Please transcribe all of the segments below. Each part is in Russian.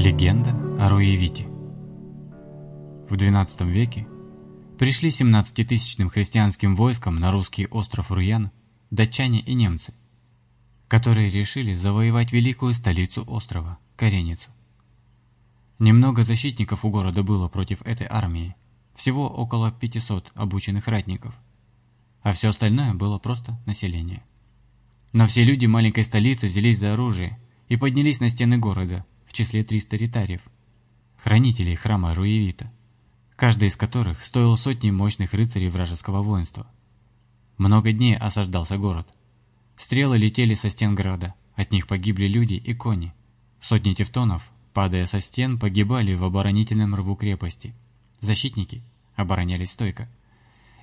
Легенда о Руевите В XII веке пришли 17-тысячным христианским войском на русский остров Руян датчане и немцы, которые решили завоевать великую столицу острова – Кареницу. Немного защитников у города было против этой армии, всего около 500 обученных ратников, а все остальное было просто население. Но все люди маленькой столицы взялись за оружие и поднялись на стены города, числе 300 ритариев, хранителей храма Руевита, каждый из которых стоил сотни мощных рыцарей вражеского воинства. Много дней осаждался город. Стрелы летели со стен града, от них погибли люди и кони. Сотни тевтонов, падая со стен, погибали в оборонительном рву крепости. Защитники оборонялись стойко.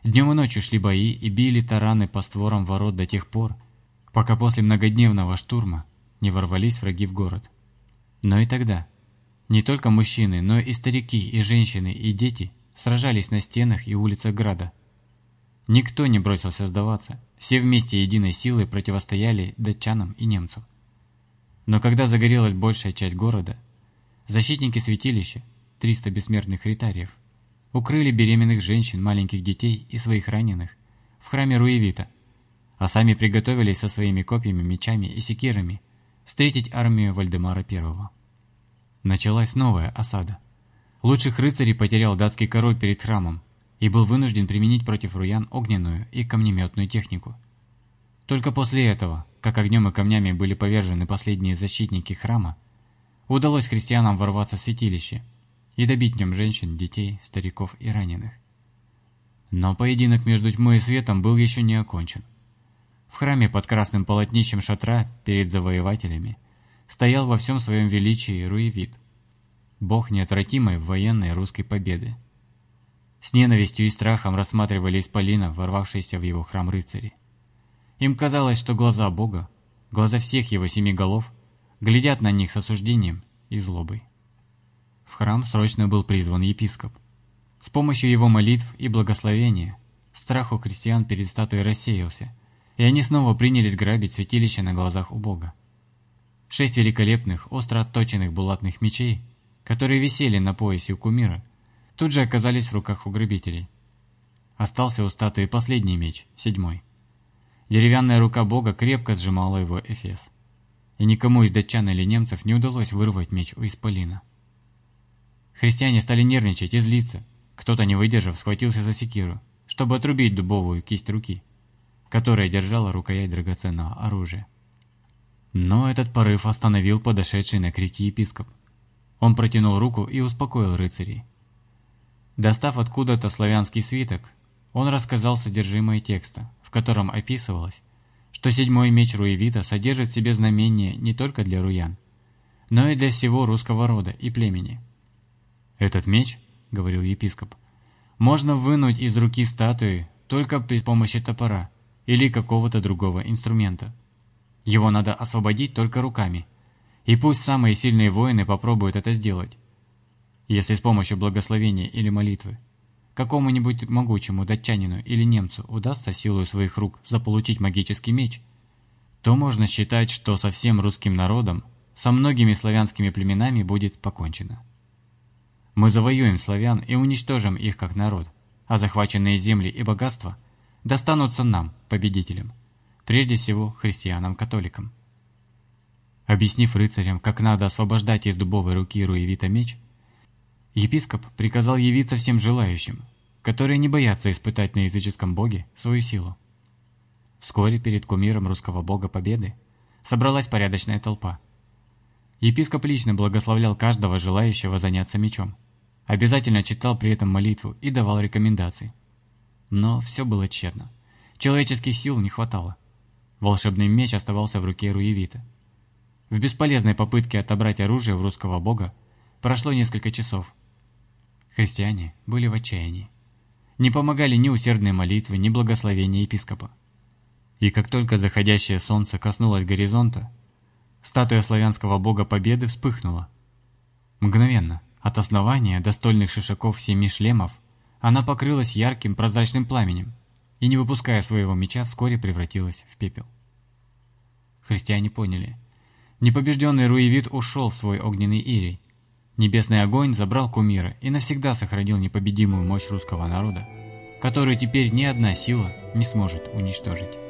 Днем и ночью шли бои и били тараны по створам ворот до тех пор, пока после многодневного штурма не ворвались враги в город. Но и тогда не только мужчины, но и старики, и женщины, и дети сражались на стенах и улицах града. Никто не бросился сдаваться, все вместе единой силой противостояли датчанам и немцам. Но когда загорелась большая часть города, защитники святилища, 300 бессмертных ритариев, укрыли беременных женщин, маленьких детей и своих раненых в храме Руевита, а сами приготовились со своими копьями, мечами и секирами встретить армию Вальдемара I. Началась новая осада. Лучших рыцарей потерял датский король перед храмом и был вынужден применить против руян огненную и камнеметную технику. Только после этого, как огнем и камнями были повержены последние защитники храма, удалось христианам ворваться в святилище и добить в нем женщин, детей, стариков и раненых. Но поединок между тьмой и светом был еще не окончен. В храме под красным полотнищем шатра перед завоевателями стоял во всем своем величии Руевит, бог неотвратимой военной русской победы. С ненавистью и страхом рассматривали исполина, ворвавшиеся в его храм рыцари. Им казалось, что глаза бога, глаза всех его семи голов, глядят на них с осуждением и злобой. В храм срочно был призван епископ. С помощью его молитв и благословения страх у крестьян перед статуей рассеялся, и они снова принялись грабить святилище на глазах у Бога. Шесть великолепных, остро отточенных булатных мечей, которые висели на поясе у кумира, тут же оказались в руках у грабителей. Остался у статуи последний меч, седьмой. Деревянная рука Бога крепко сжимала его эфес. И никому из датчан или немцев не удалось вырвать меч у Исполина. Христиане стали нервничать и злиться. Кто-то, не выдержав, схватился за секиру, чтобы отрубить дубовую кисть руки которая держала рукоять драгоценного оружия. Но этот порыв остановил подошедший на крики епископ. Он протянул руку и успокоил рыцарей. Достав откуда-то славянский свиток, он рассказал содержимое текста, в котором описывалось, что седьмой меч Руевита содержит в себе знамение не только для руян, но и для всего русского рода и племени. «Этот меч, — говорил епископ, — можно вынуть из руки статуи только при помощи топора, или какого-то другого инструмента. Его надо освободить только руками. И пусть самые сильные воины попробуют это сделать. Если с помощью благословения или молитвы какому-нибудь могучему датчанину или немцу удастся силой своих рук заполучить магический меч, то можно считать, что со всем русским народом, со многими славянскими племенами будет покончено. Мы завоюем славян и уничтожим их как народ, а захваченные земли и богатства – достанутся нам, победителям, прежде всего христианам-католикам. Объяснив рыцарям, как надо освобождать из дубовой руки Руевита меч, епископ приказал явиться всем желающим, которые не боятся испытать на языческом боге свою силу. Вскоре перед кумиром русского бога Победы собралась порядочная толпа. Епископ лично благословлял каждого желающего заняться мечом, обязательно читал при этом молитву и давал рекомендации. Но все было тщетно. Человеческих сил не хватало. Волшебный меч оставался в руке Руевита. В бесполезной попытке отобрать оружие у русского бога прошло несколько часов. Христиане были в отчаянии. Не помогали ни усердные молитвы, ни благословения епископа. И как только заходящее солнце коснулось горизонта, статуя славянского бога Победы вспыхнула. Мгновенно, от основания до стольных шишаков семи шлемов – она покрылась ярким прозрачным пламенем и, не выпуская своего меча, вскоре превратилась в пепел. Христиане поняли. Непобежденный Руевит ушел в свой огненный ирий, Небесный огонь забрал кумира и навсегда сохранил непобедимую мощь русского народа, которую теперь ни одна сила не сможет уничтожить.